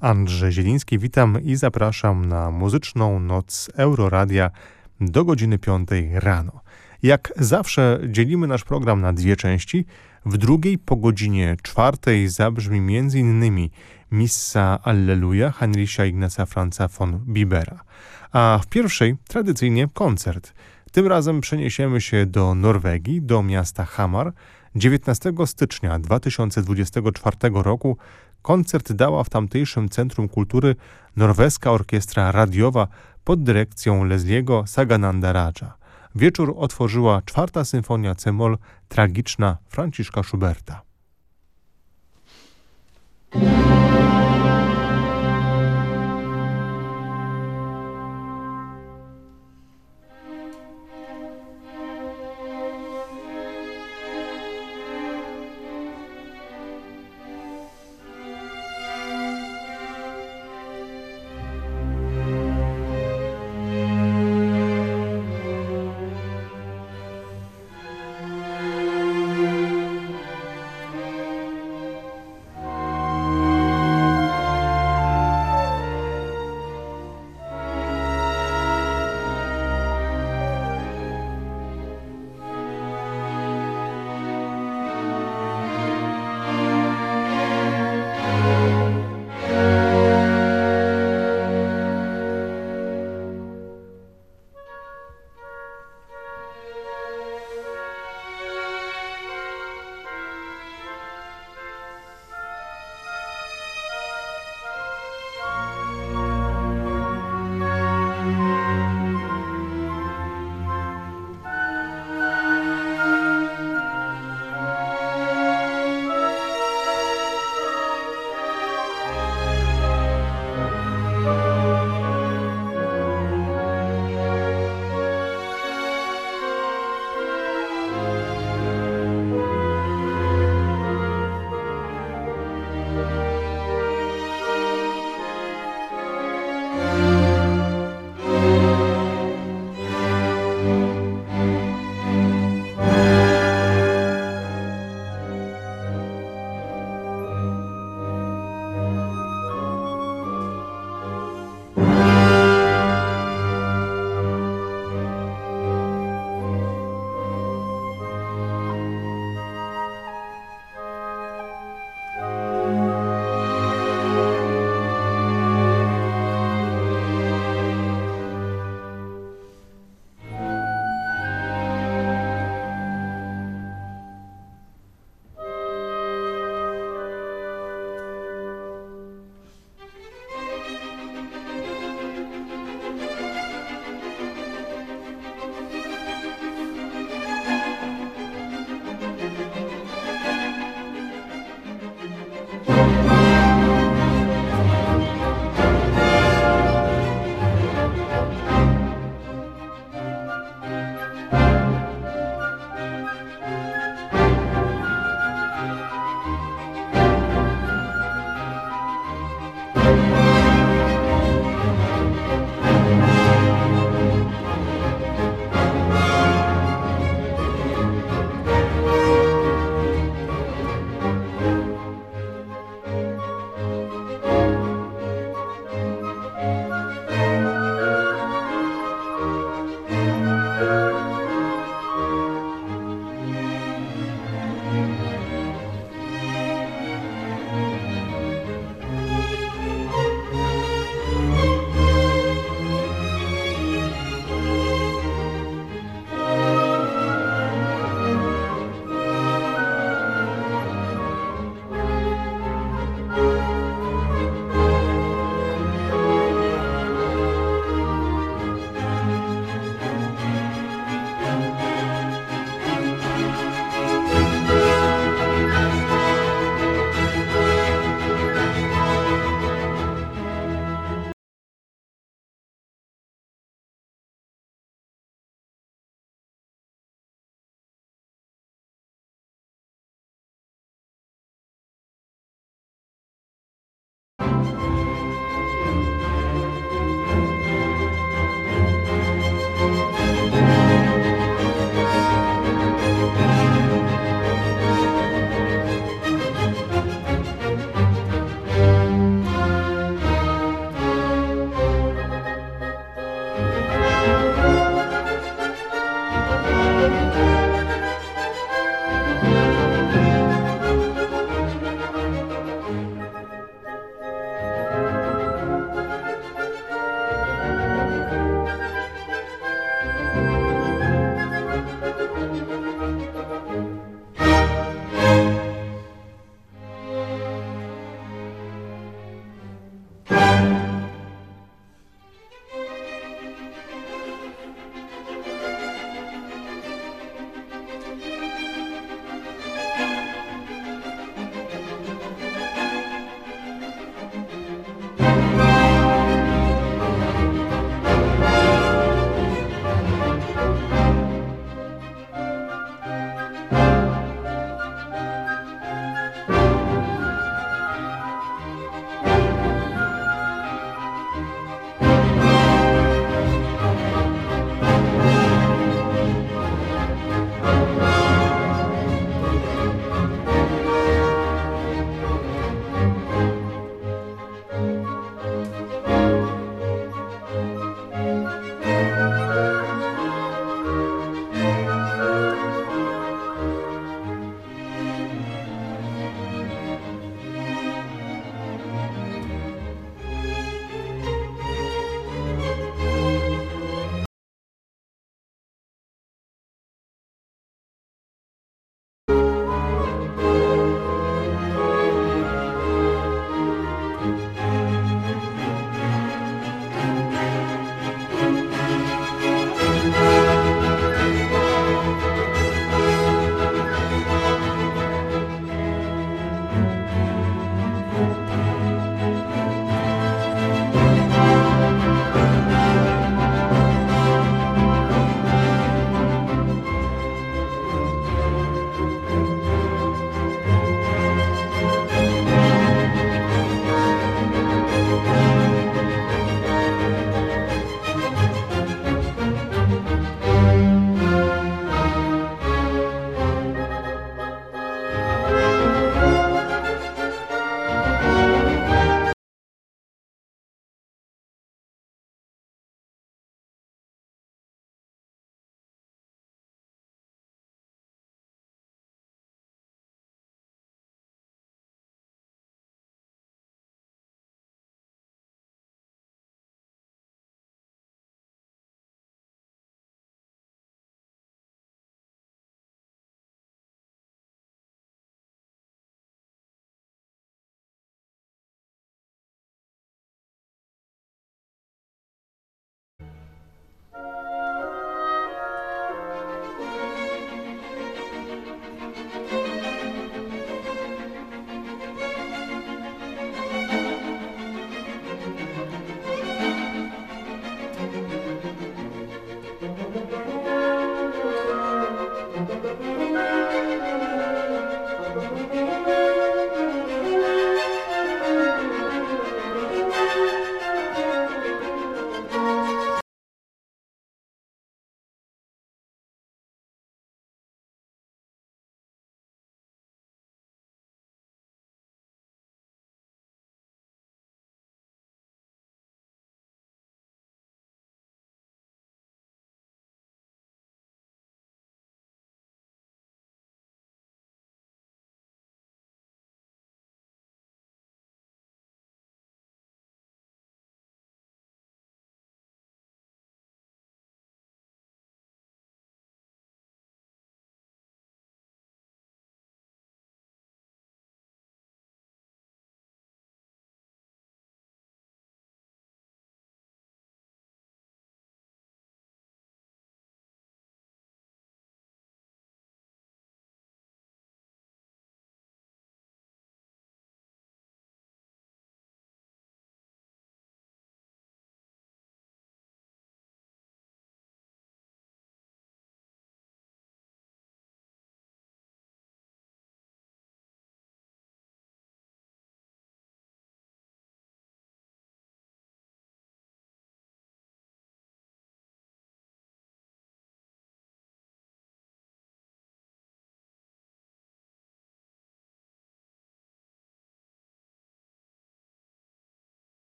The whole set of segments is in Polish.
Andrzej Zieliński, witam i zapraszam na muzyczną noc Euroradia do godziny 5 rano. Jak zawsze dzielimy nasz program na dwie części. W drugiej po godzinie czwartej zabrzmi m.in. Missa Alleluja Heinricha Ignaca Franza von Bibera. A w pierwszej tradycyjnie koncert. Tym razem przeniesiemy się do Norwegii, do miasta Hamar. 19 stycznia 2024 roku koncert dała w tamtejszym Centrum Kultury norweska orkiestra radiowa pod dyrekcją Lesliego Sagananda Raja. Wieczór otworzyła czwarta symfonia Cemol tragiczna Franciszka Schuberta.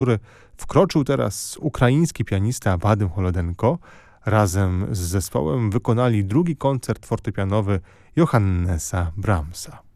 Który wkroczył teraz ukraiński pianista Wadym Holodenko. Razem z zespołem wykonali drugi koncert fortepianowy Johannesa Brahmsa.